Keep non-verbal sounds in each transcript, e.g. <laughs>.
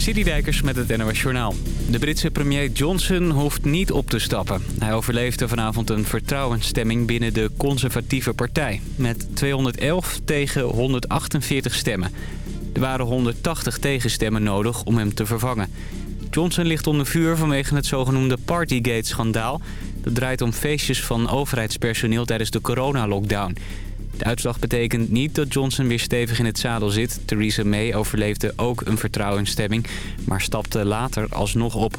Dijkers met het NOS Journaal. De Britse premier Johnson hoeft niet op te stappen. Hij overleefde vanavond een vertrouwensstemming binnen de conservatieve partij. Met 211 tegen 148 stemmen. Er waren 180 tegenstemmen nodig om hem te vervangen. Johnson ligt onder vuur vanwege het zogenoemde Partygate-schandaal. Dat draait om feestjes van overheidspersoneel tijdens de coronalockdown. De uitslag betekent niet dat Johnson weer stevig in het zadel zit. Theresa May overleefde ook een vertrouwensstemming, maar stapte later alsnog op.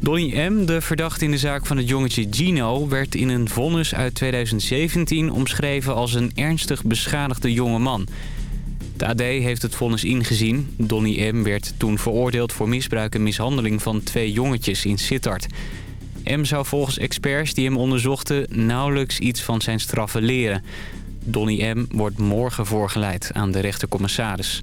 Donny M., de verdachte in de zaak van het jongetje Gino... werd in een vonnis uit 2017 omschreven als een ernstig beschadigde jonge man. De AD heeft het vonnis ingezien. Donny M. werd toen veroordeeld voor misbruik en mishandeling van twee jongetjes in Sittard. M zou volgens experts die hem onderzochten nauwelijks iets van zijn straffen leren. Donny M. wordt morgen voorgeleid aan de rechtercommissaris.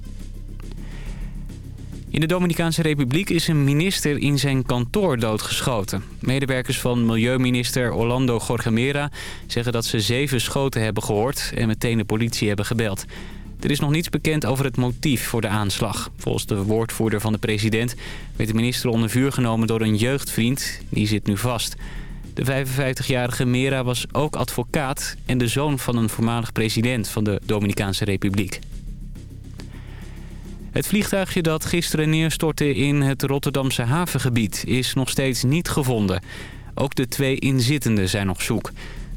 In de Dominicaanse Republiek is een minister in zijn kantoor doodgeschoten. Medewerkers van milieuminister Orlando Gorgamera zeggen dat ze zeven schoten hebben gehoord en meteen de politie hebben gebeld. Er is nog niets bekend over het motief voor de aanslag. Volgens de woordvoerder van de president werd de minister onder vuur genomen door een jeugdvriend. Die zit nu vast. De 55-jarige Mera was ook advocaat en de zoon van een voormalig president van de Dominicaanse Republiek. Het vliegtuigje dat gisteren neerstortte in het Rotterdamse havengebied is nog steeds niet gevonden. Ook de twee inzittenden zijn nog zoek.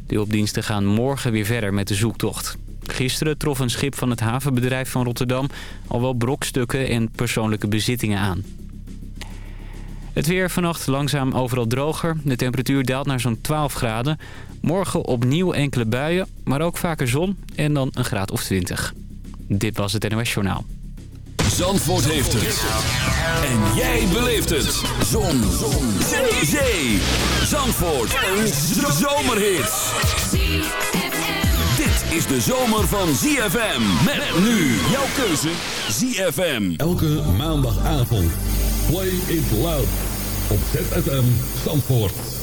De hulpdiensten gaan morgen weer verder met de zoektocht. Gisteren trof een schip van het havenbedrijf van Rotterdam al wel brokstukken en persoonlijke bezittingen aan. Het weer vannacht langzaam overal droger. De temperatuur daalt naar zo'n 12 graden. Morgen opnieuw enkele buien, maar ook vaker zon en dan een graad of 20. Dit was het NOS Journaal. Zandvoort heeft het. En jij beleeft het. Zon. zon. Zee. Zandvoort. Een zomerhit is de zomer van ZFM. Met, nu jouw keuze ZFM. Elke maandagavond. Play it loud. Op ZFM Zandvoort.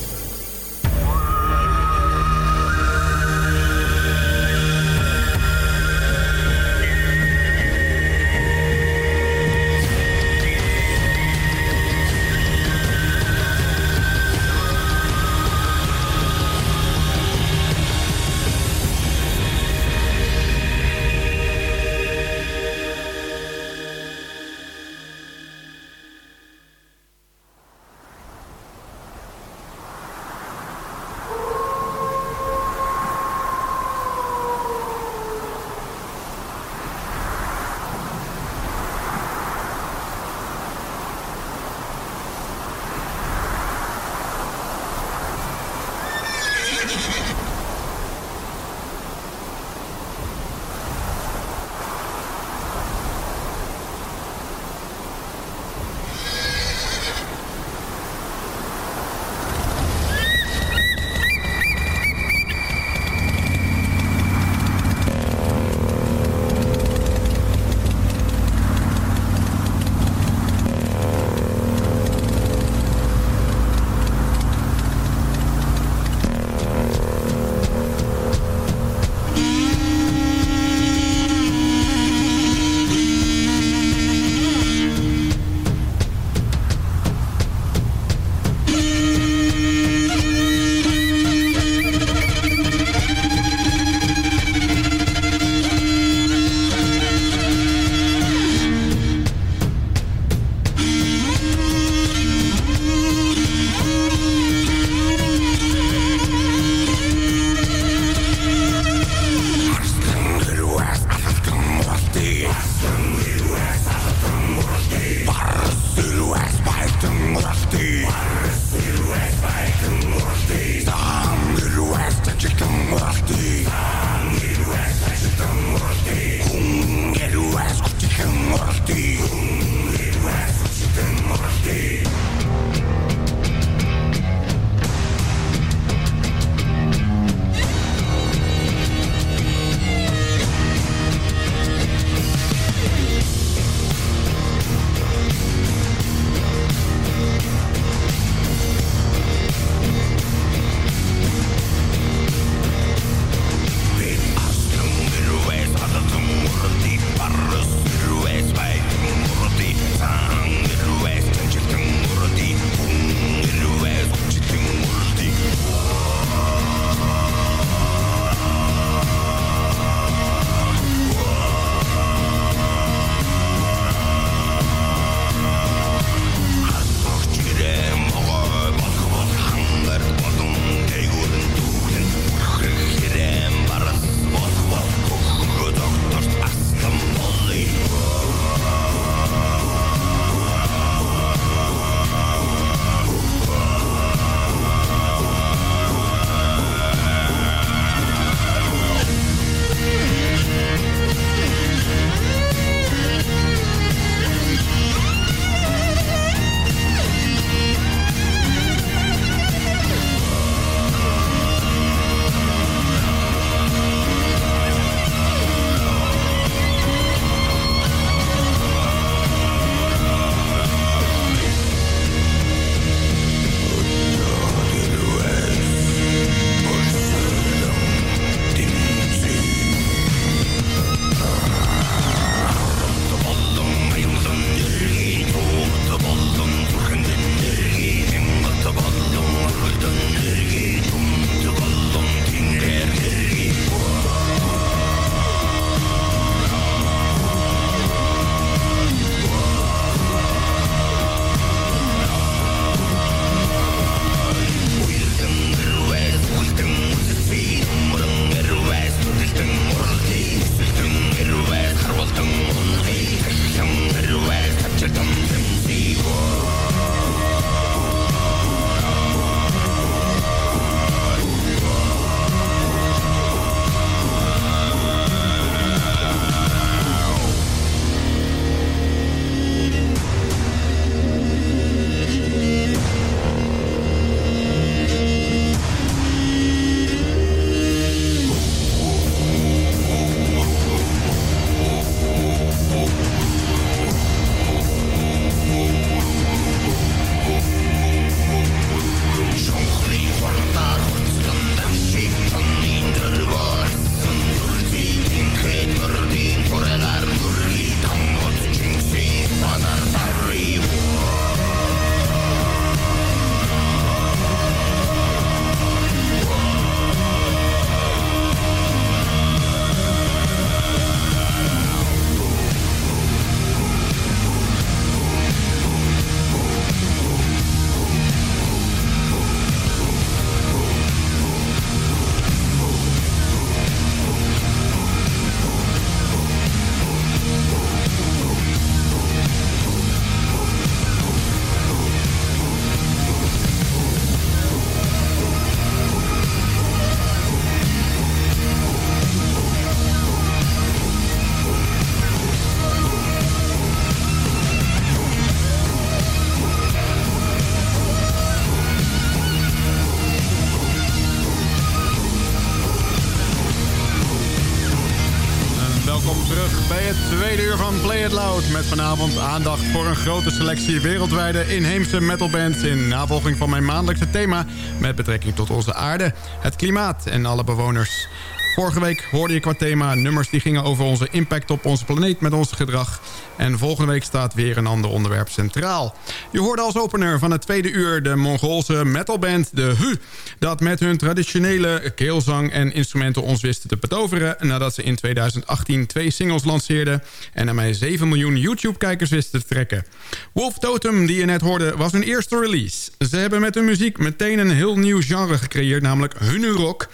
Grote selectie wereldwijde inheemse metalbands in navolging van mijn maandelijkse thema met betrekking tot onze aarde, het klimaat en alle bewoners. Vorige week hoorde je qua thema nummers die gingen over onze impact op onze planeet met ons gedrag. En volgende week staat weer een ander onderwerp centraal. Je hoorde als opener van het tweede uur de Mongoolse metalband De Hu... dat met hun traditionele keelzang en instrumenten ons wisten te betoveren... nadat ze in 2018 twee singles lanceerden... en ermee 7 miljoen YouTube-kijkers wisten te trekken. Wolf Totem, die je net hoorde, was hun eerste release. Ze hebben met hun muziek meteen een heel nieuw genre gecreëerd, namelijk Hunu Rock...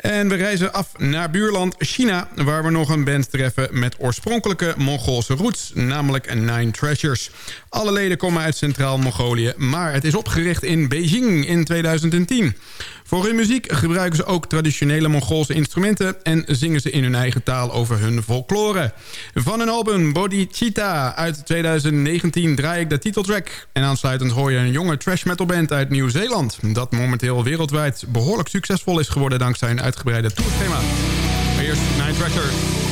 En we reizen af naar buurland China... waar we nog een band treffen met oorspronkelijke Mongoolse roots... namelijk Nine Treasures. Alle leden komen uit Centraal-Mongolië... maar het is opgericht in Beijing in 2010. Voor hun muziek gebruiken ze ook traditionele Mongoolse instrumenten... en zingen ze in hun eigen taal over hun folklore. Van hun album Bodhicitta uit 2019 draai ik de titeltrack... en aansluitend hoor je een jonge trash metal band uit Nieuw-Zeeland... dat momenteel wereldwijd behoorlijk succesvol is geworden... dankzij een uitgebreide tourschema. Eerst Nine Treasures.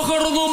похорону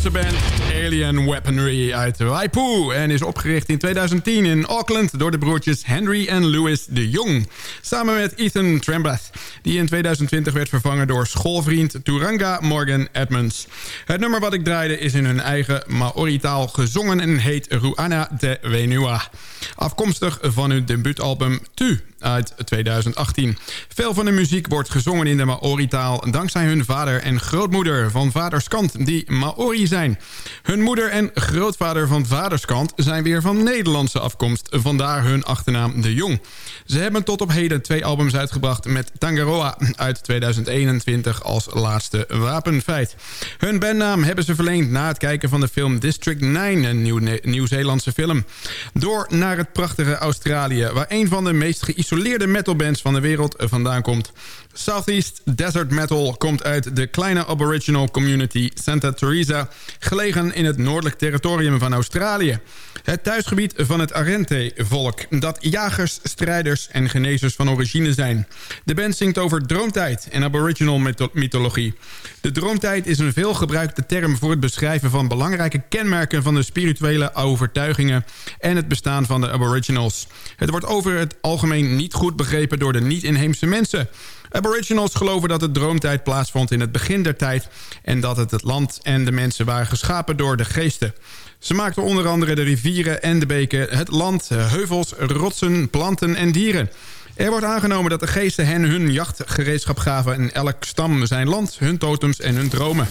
Nieuw-Zeelandse Weaponry uit Waipu... en is opgericht in 2010 in Auckland door de broertjes Henry en Louis de Jong. Samen met Ethan Trembath, die in 2020 werd vervangen door schoolvriend Turanga Morgan Edmonds. Het nummer wat ik draaide is in hun eigen Maori-taal gezongen en heet Ruana de Wenua. Afkomstig van hun debuutalbum Tu uit 2018. Veel van de muziek wordt gezongen in de Maori-taal... dankzij hun vader en grootmoeder van vaderskant die Maori zijn. Hun moeder en grootvader van vaderskant zijn weer van Nederlandse afkomst. Vandaar hun achternaam De Jong. Ze hebben tot op heden twee albums uitgebracht... met Tangaroa uit 2021 als laatste wapenfeit. Hun bandnaam hebben ze verleend na het kijken van de film District 9... een Nieuw-Zeelandse film. Door naar het prachtige Australië... waar een van de meest geïsoleerde metalbands van de wereld vandaan komt. Southeast Desert Metal komt uit de kleine aboriginal community Santa Teresa... gelegen in het noordelijk territorium van Australië. Het thuisgebied van het Arente-volk... dat jagers, strijders en genezers van origine zijn. De band zingt over droomtijd en aboriginal mythologie. De droomtijd is een veelgebruikte term voor het beschrijven van belangrijke kenmerken... van de spirituele overtuigingen en het bestaan van de aboriginals. Het wordt over het algemeen niet goed begrepen door de niet-inheemse mensen... Aboriginals geloven dat de droomtijd plaatsvond in het begin der tijd... en dat het het land en de mensen waren geschapen door de geesten. Ze maakten onder andere de rivieren en de beken, het land, heuvels, rotsen, planten en dieren... Er wordt aangenomen dat de geesten hen hun jachtgereedschap gaven... en elk stam zijn land, hun totems en hun dromen.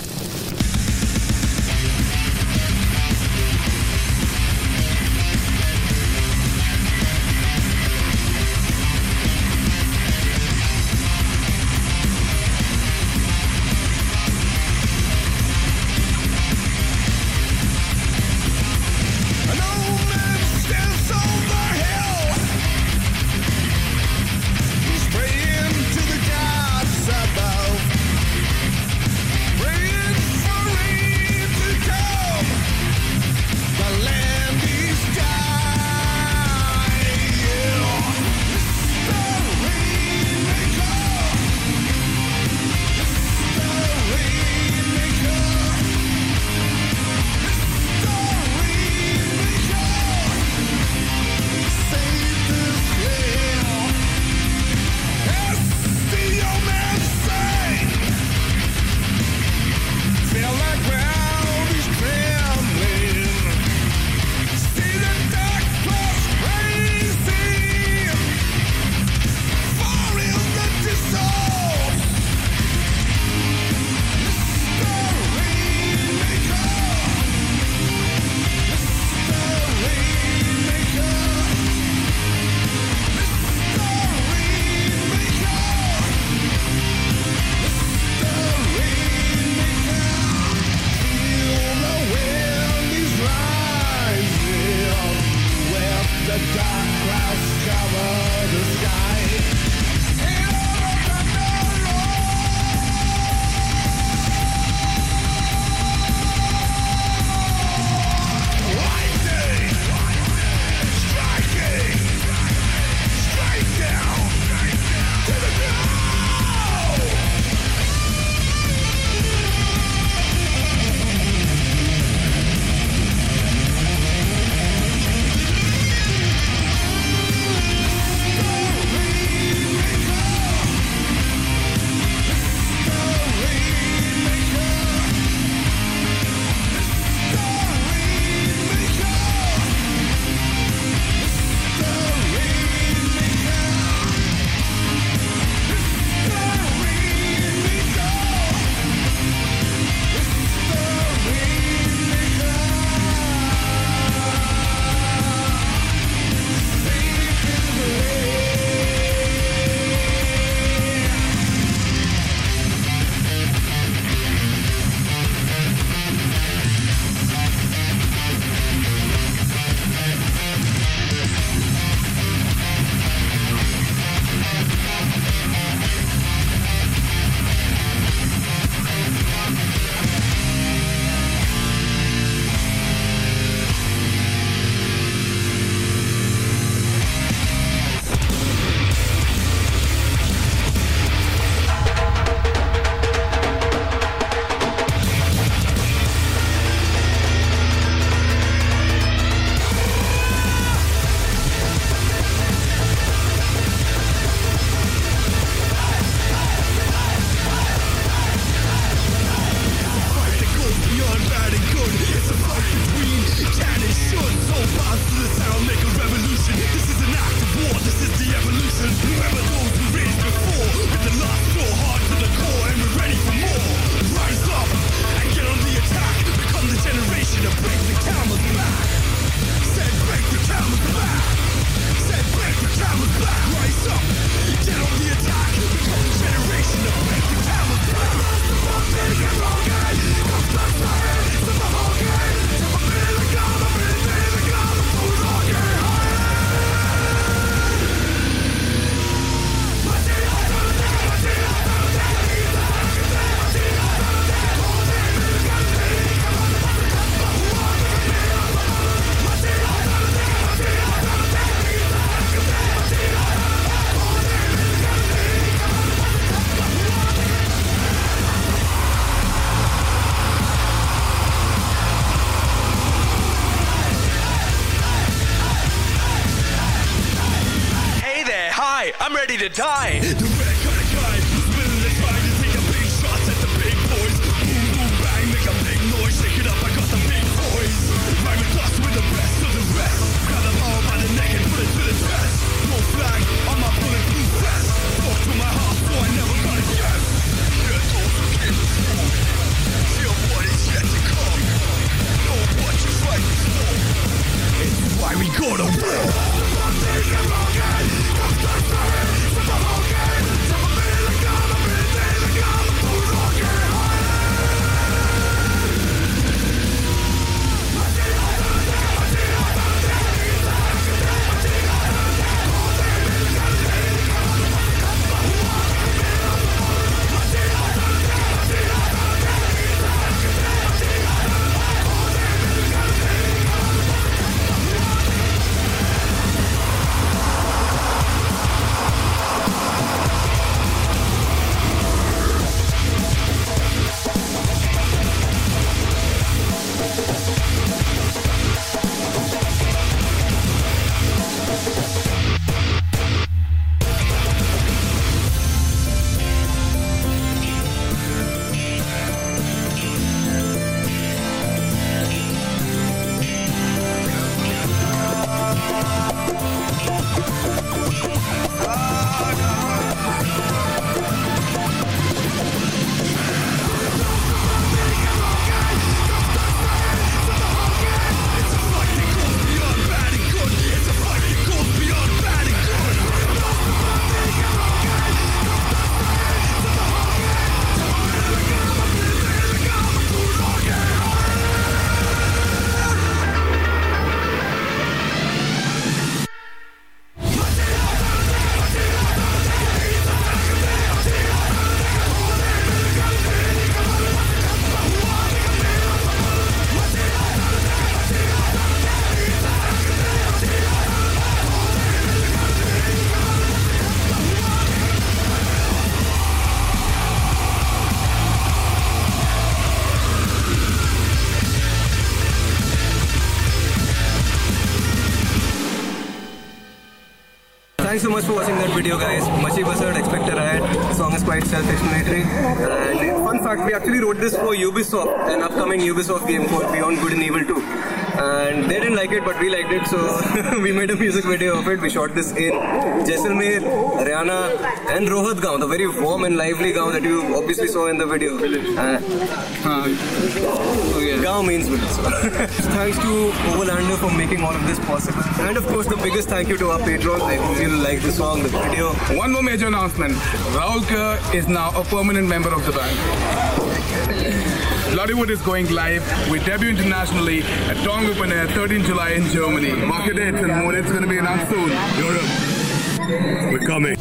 So much for watching that video, guys. Machi Buzzard, Expect a Riot. Song is quite self-explanatory. And fun fact, we actually wrote this for Ubisoft, an upcoming Ubisoft game called Beyond Good and Evil 2. And they didn't like it, but we liked it, so <laughs> we made a music video of it. We shot this in Jaisalmer, Haryana, and Rohat Gaon, the very warm and lively Gaon that you obviously saw in the video. Uh, uh, Gaon means village. so. <laughs> Thanks to Overlander for making all of this possible. And of course, the biggest thank you to our patrons. I hope you like the song, the video. One more major announcement. Raul Kerr is now a permanent member of the band. Bloodywood is going live. We debut internationally at Tongue Open Air 13 July in Germany. Market dates and more dates going to be announced soon. Europe. We're coming.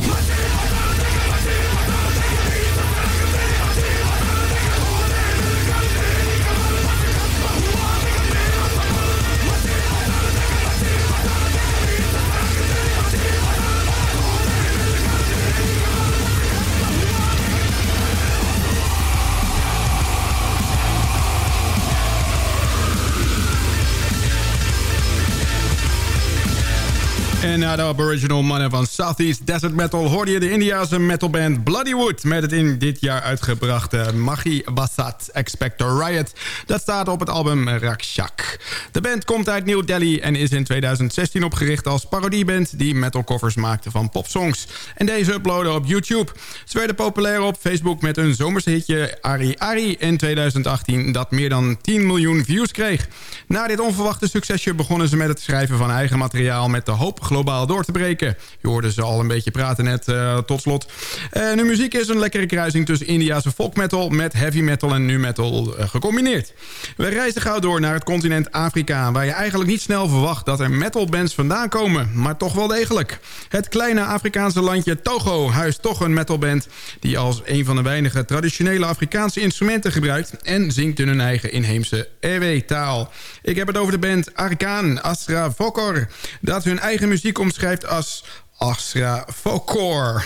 Na de aboriginal mannen van Southeast Desert Metal... hoorde je de Indiase metalband Bloodywood... met het in dit jaar uitgebrachte Mahi Basat Expector Riot. Dat staat op het album Rakshak. De band komt uit New Delhi en is in 2016 opgericht als parodieband... die metalcovers maakte van popsongs. En deze uploaden op YouTube. Ze werden populair op Facebook met hun zomerse hitje Ari Ari in 2018... dat meer dan 10 miljoen views kreeg. Na dit onverwachte succesje begonnen ze met het schrijven van eigen materiaal... met de hoop door te breken. Je hoorde ze al een beetje praten net, uh, tot slot. Uh, nu muziek is een lekkere kruising tussen Indiase folk metal... met heavy metal en nu metal uh, gecombineerd. We reizen gauw door naar het continent Afrika... waar je eigenlijk niet snel verwacht dat er metalbands vandaan komen... maar toch wel degelijk. Het kleine Afrikaanse landje Togo huist toch een metalband... die als een van de weinige traditionele Afrikaanse instrumenten gebruikt... en zingt in hun eigen inheemse Ewe-taal. Ik heb het over de band Arkaan Asra Vokor... dat hun eigen muziek omschrijft als Asrafokor.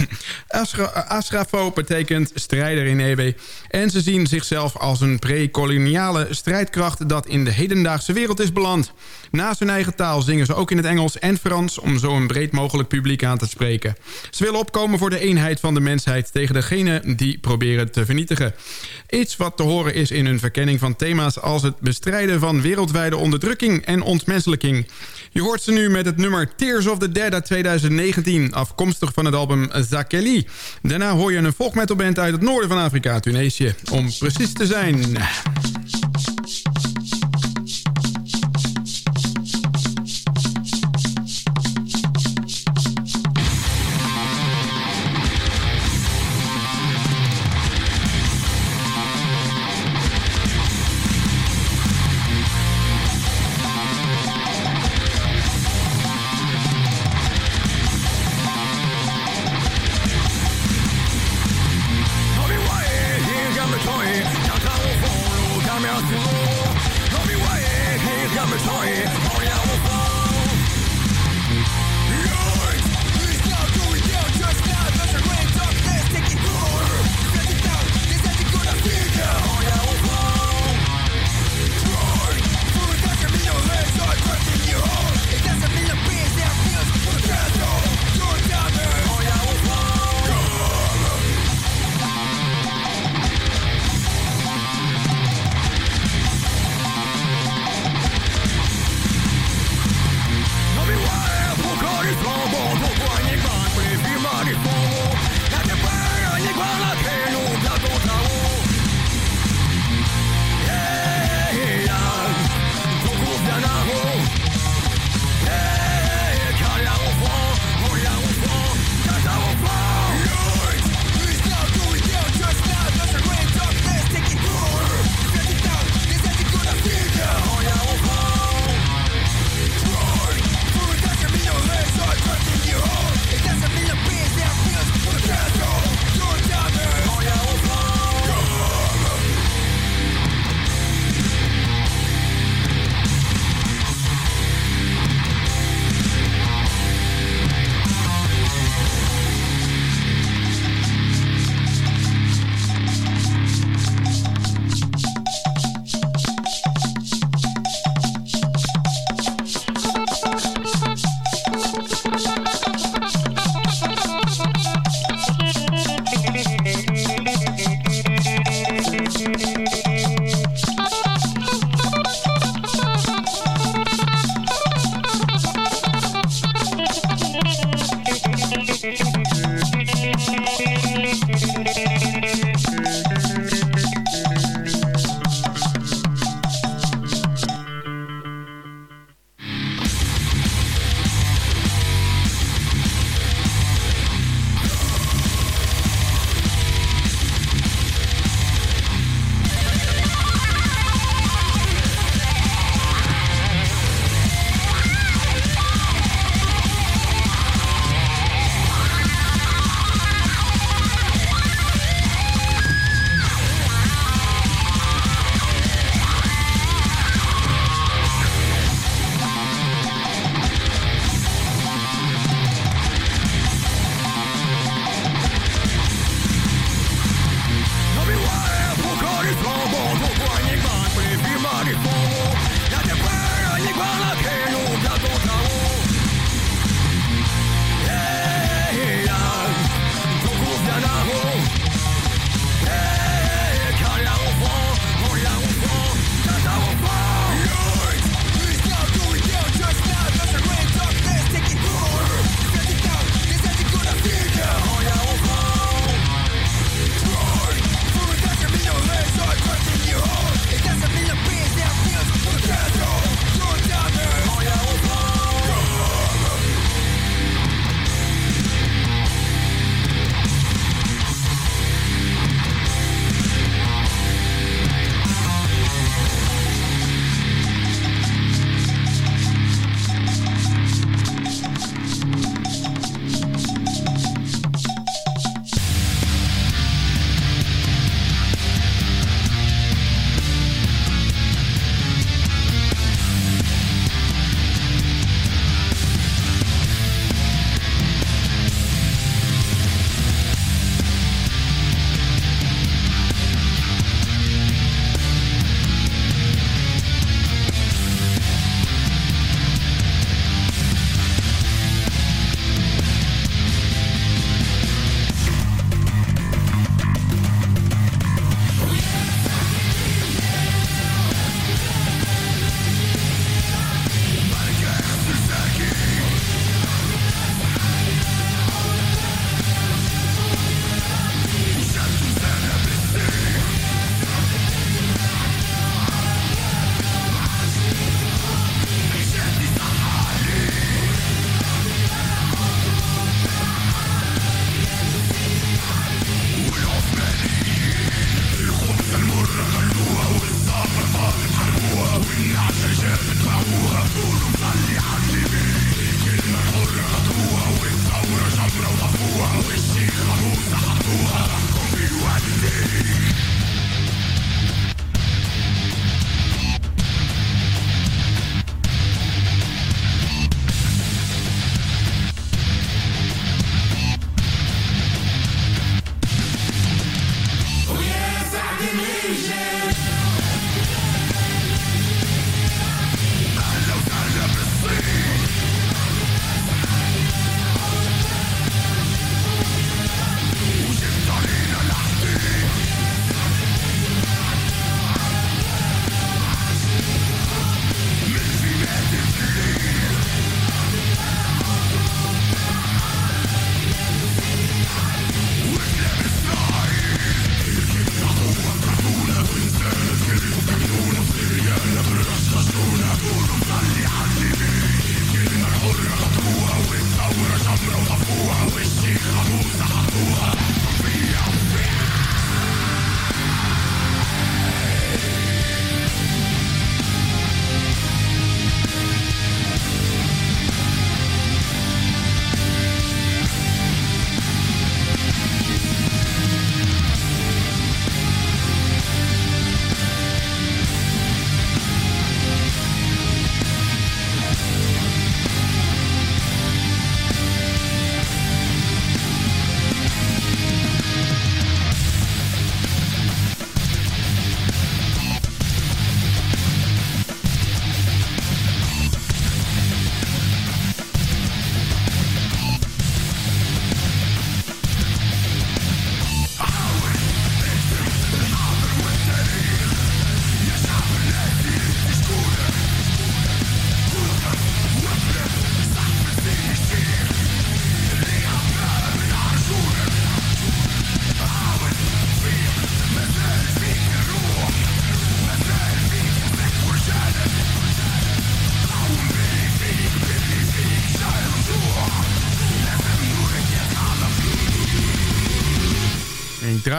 Asra, Asrafo betekent strijder in Ewe. En ze zien zichzelf als een pre-koloniale strijdkracht... dat in de hedendaagse wereld is beland. Naast hun eigen taal zingen ze ook in het Engels en Frans... om zo een breed mogelijk publiek aan te spreken. Ze willen opkomen voor de eenheid van de mensheid... tegen degene die proberen te vernietigen. Iets wat te horen is in hun verkenning van thema's... als het bestrijden van wereldwijde onderdrukking en ontmenselijking. Je hoort ze nu met het nummer Tears of the Dead uit 2019... afkomstig van het album Zakeli. Daarna hoor je een folkmetalband uit het noorden van Afrika, Tunesië. Om precies te zijn...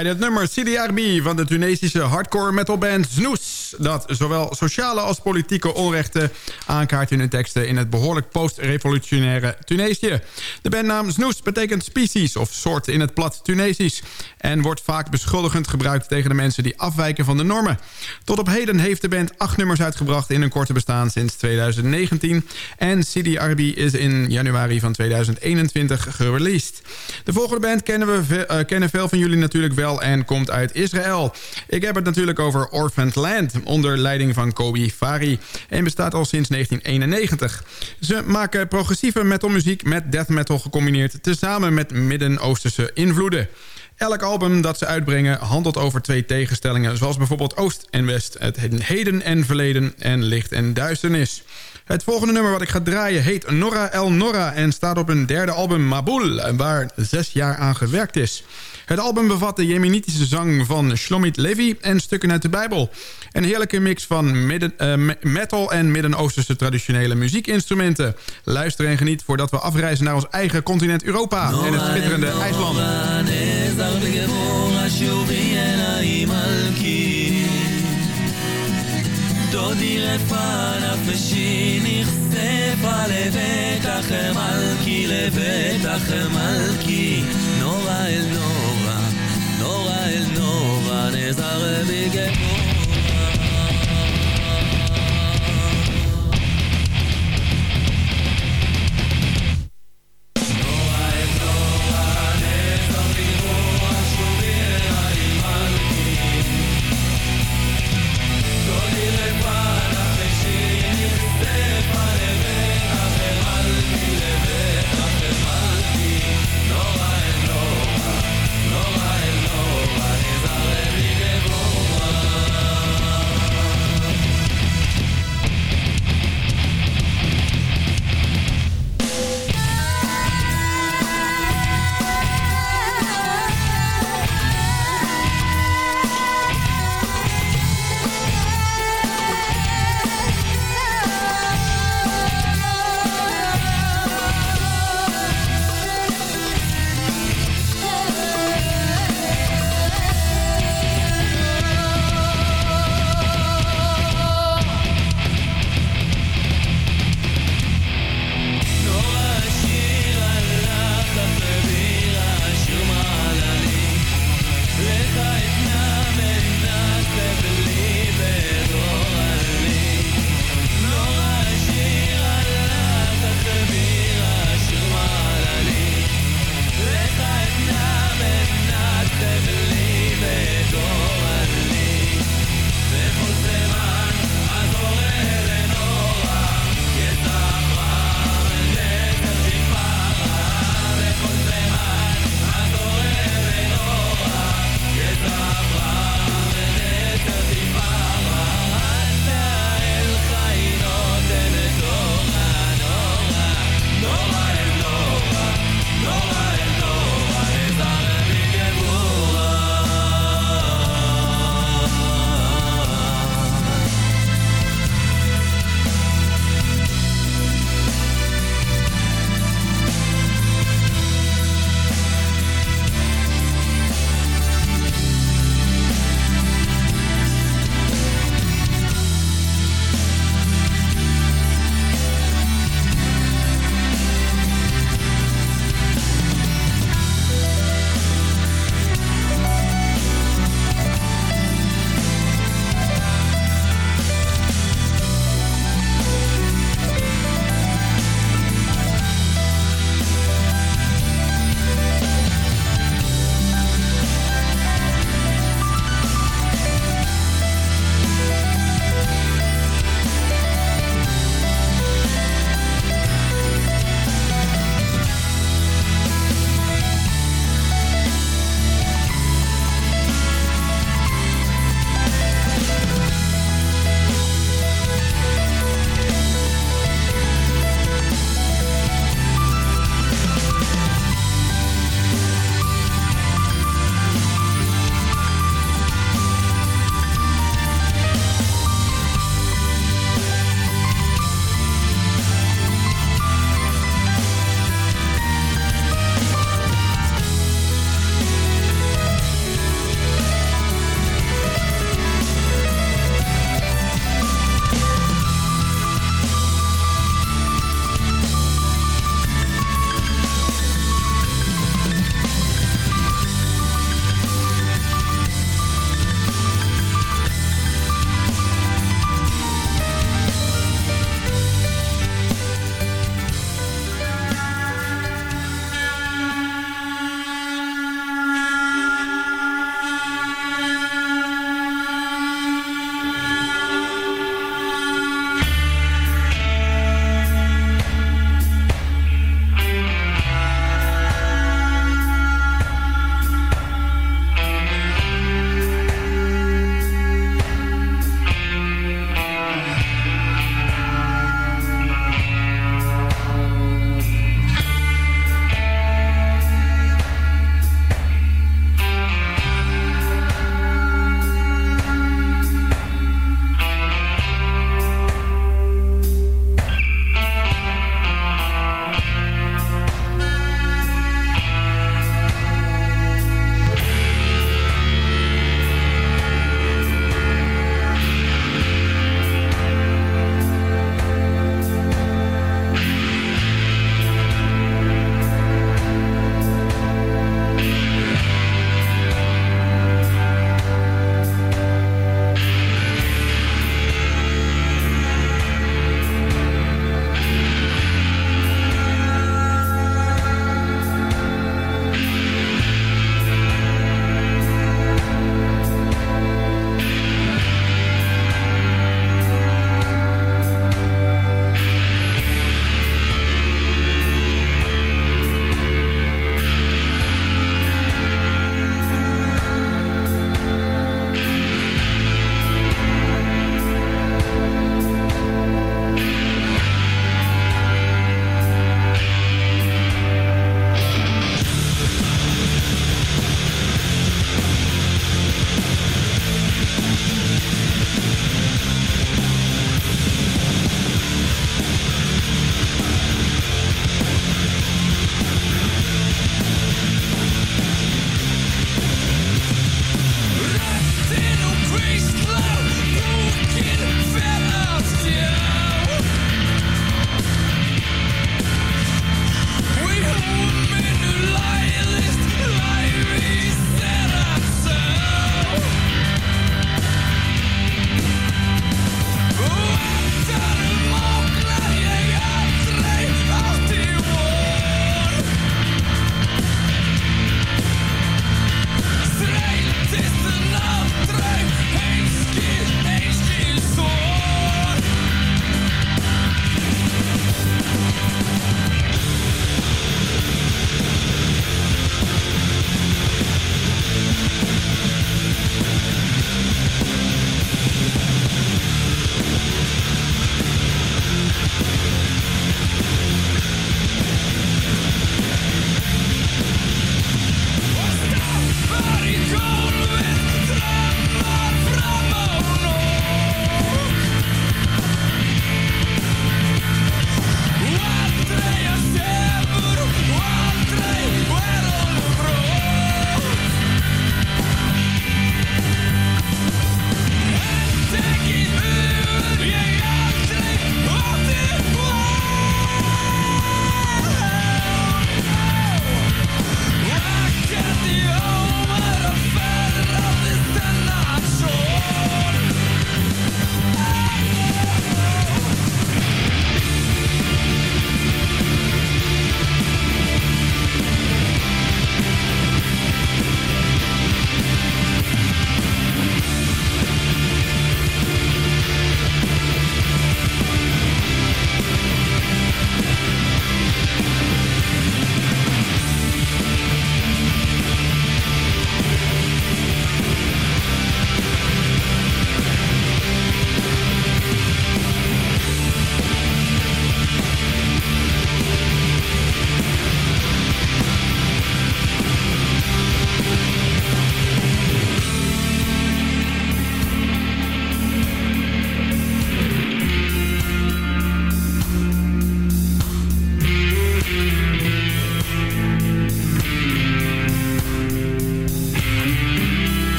draaide het nummer CDRB van de Tunesische hardcore metalband Snoes... dat zowel sociale als politieke onrechten aankaart in hun teksten... in het behoorlijk post-revolutionaire Tunesië. De bandnaam Snoes betekent species of soort in het plat Tunesisch... en wordt vaak beschuldigend gebruikt tegen de mensen die afwijken van de normen. Tot op heden heeft de band acht nummers uitgebracht in hun korte bestaan sinds 2019... en CDRB is in januari van 2021 gereleased. De volgende band kennen, we, uh, kennen veel van jullie natuurlijk wel en komt uit Israël. Ik heb het natuurlijk over Orphaned Land, onder leiding van Kobi Fari... en bestaat al sinds 1991. Ze maken progressieve metalmuziek met death metal gecombineerd... tezamen met Midden-Oosterse invloeden. Elk album dat ze uitbrengen handelt over twee tegenstellingen... zoals bijvoorbeeld Oost en West, het heden en verleden en licht en duisternis. Het volgende nummer wat ik ga draaien heet Nora El Nora... en staat op hun derde album Mabul, waar zes jaar aan gewerkt is. Het album bevat de jemenitische zang van Shlomit Levi en stukken uit de Bijbel. Een heerlijke mix van midden, uh, metal en Midden-Oosterse traditionele muziekinstrumenten. Luister en geniet voordat we afreizen naar ons eigen continent Europa en het schitterende IJsland. דודי רפה נפשי לבטח מלכי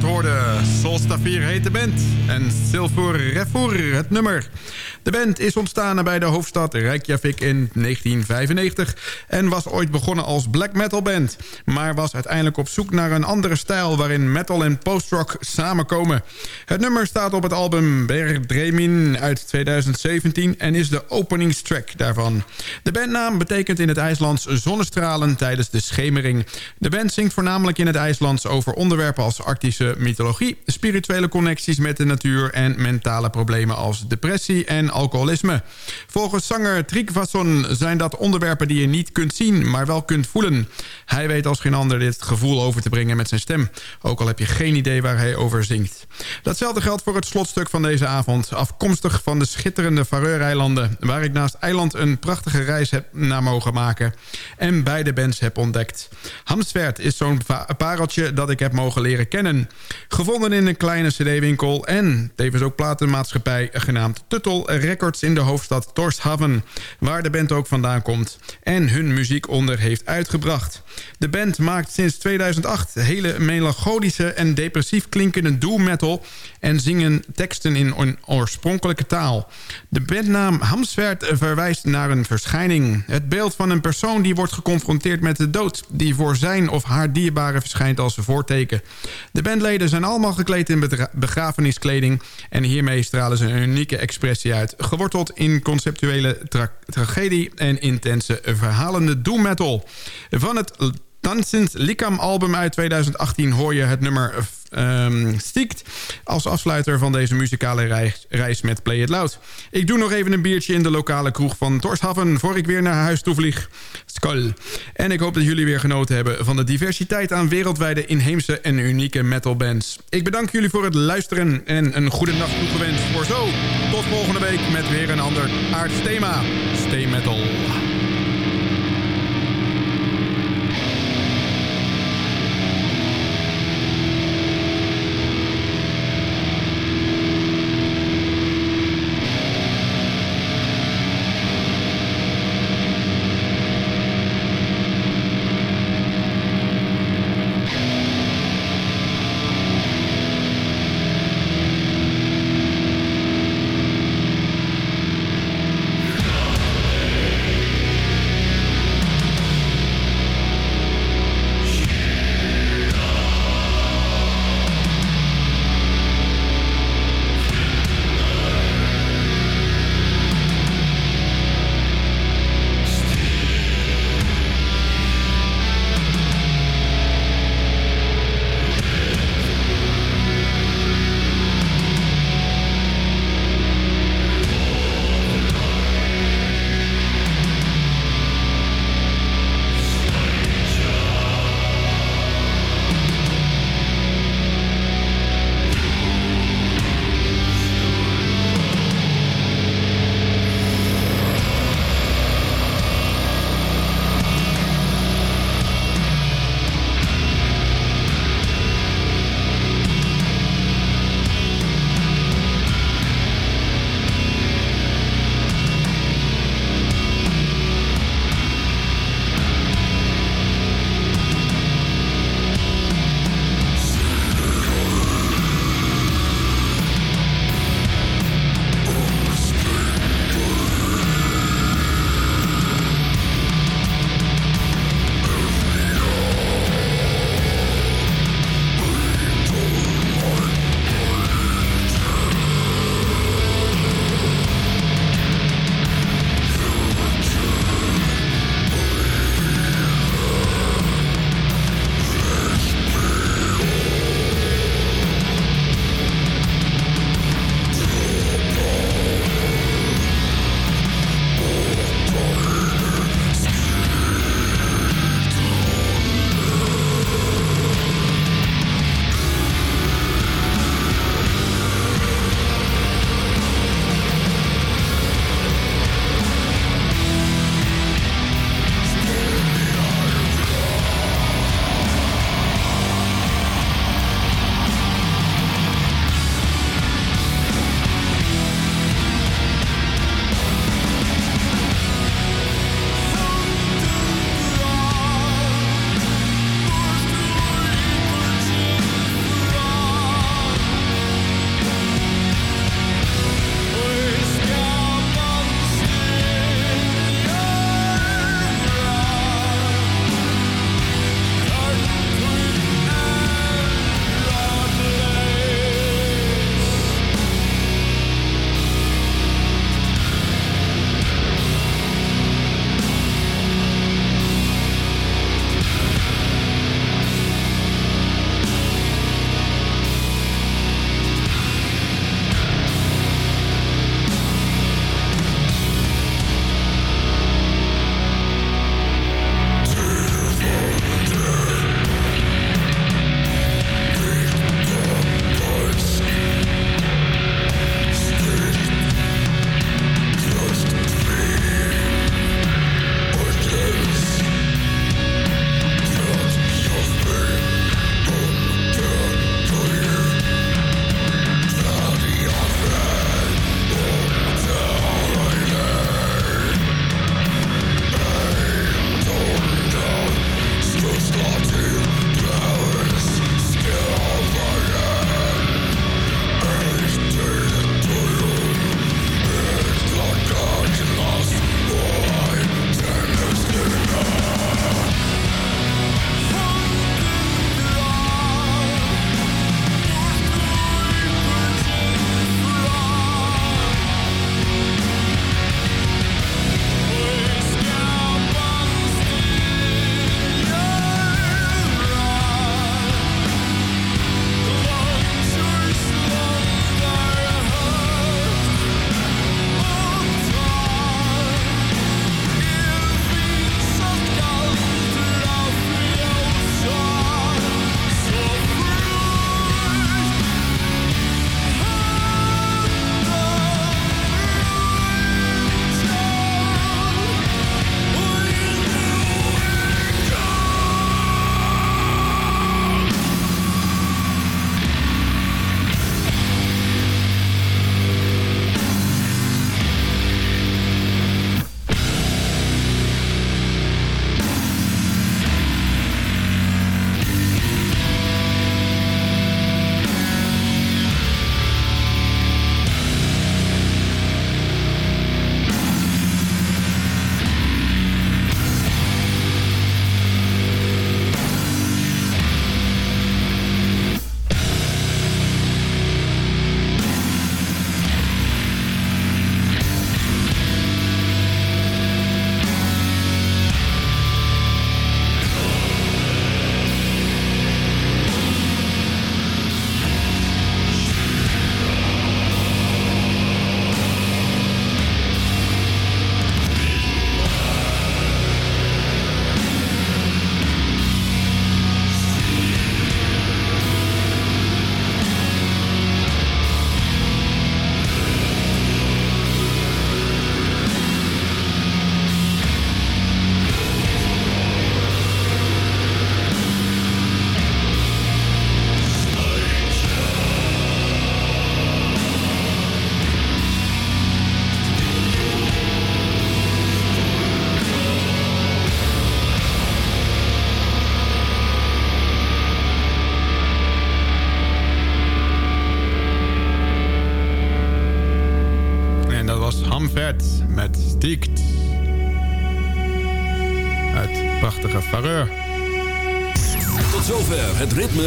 net hoorden. Solstafir heet de band. En Silver Refour het nummer. De band is ontstaan bij de hoofdstad Reykjavik in 1995... en was ooit begonnen als black metal band... maar was uiteindelijk op zoek naar een andere stijl... waarin metal en post-rock samenkomen. Het nummer staat op het album Berdremin uit 2017... en is de openingstrack daarvan. De bandnaam betekent in het IJslands zonnestralen tijdens de schemering. De band zingt voornamelijk in het IJslands over onderwerpen als arctische mythologie... spirituele connecties met de natuur en mentale problemen als depressie en alcoholisme. Volgens zanger Tryggvason zijn dat onderwerpen die je niet kunt zien, maar wel kunt voelen. Hij weet als geen ander dit gevoel over te brengen met zijn stem. Ook al heb je geen idee waar hij over zingt. Datzelfde geldt voor het slotstuk van deze avond. Afkomstig van de schitterende Faroe-eilanden... waar ik naast eiland een prachtige reis heb naar mogen maken... en beide bands heb ontdekt. Hamsvert is zo'n pareltje dat ik heb mogen leren kennen. Gevonden in een kleine cd-winkel en tevens ook platenmaatschappij genaamd Tuttle Records in de hoofdstad Torshavn... waar de band ook vandaan komt en hun muziek onder heeft uitgebracht. De band maakt sinds 2008 hele melancholische en depressief klinkende doom metal... en zingen teksten in een oorspronkelijke taal. De bandnaam Hamsvert verwijst naar een verschijning. Het beeld van een persoon die wordt geconfronteerd met de dood... die voor zijn of haar dierbare verschijnt als voorteken. De bandleden zijn allemaal gekleed in begrafeniskleding... en hiermee stralen ze een unieke expressie uit... geworteld in conceptuele tragedie en intense verhalende doom metal. Van het Dansens Likam album uit 2018 hoor je het nummer um, Stiekt... als afsluiter van deze muzikale reis, reis, met Play It Loud. Ik doe nog even een biertje in de lokale kroeg van Torshaven... voor ik weer naar huis toe vlieg. Skol. En ik hoop dat jullie weer genoten hebben... van de diversiteit aan wereldwijde inheemse en unieke metalbands. Ik bedank jullie voor het luisteren en een goede nacht toegewenst voor zo. Tot volgende week met weer een ander aardsthema. Metal.